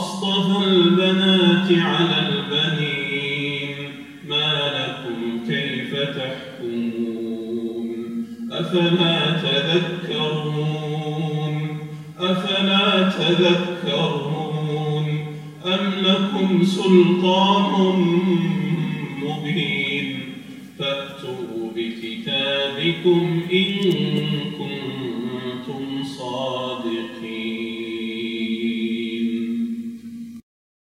أصطفى البنات على البنين ما لكم كيف تحكمون أفلا تذكرون أفلا تذكرون أم لكم سلطان مبين فأتوا بكتابكم إن كنتم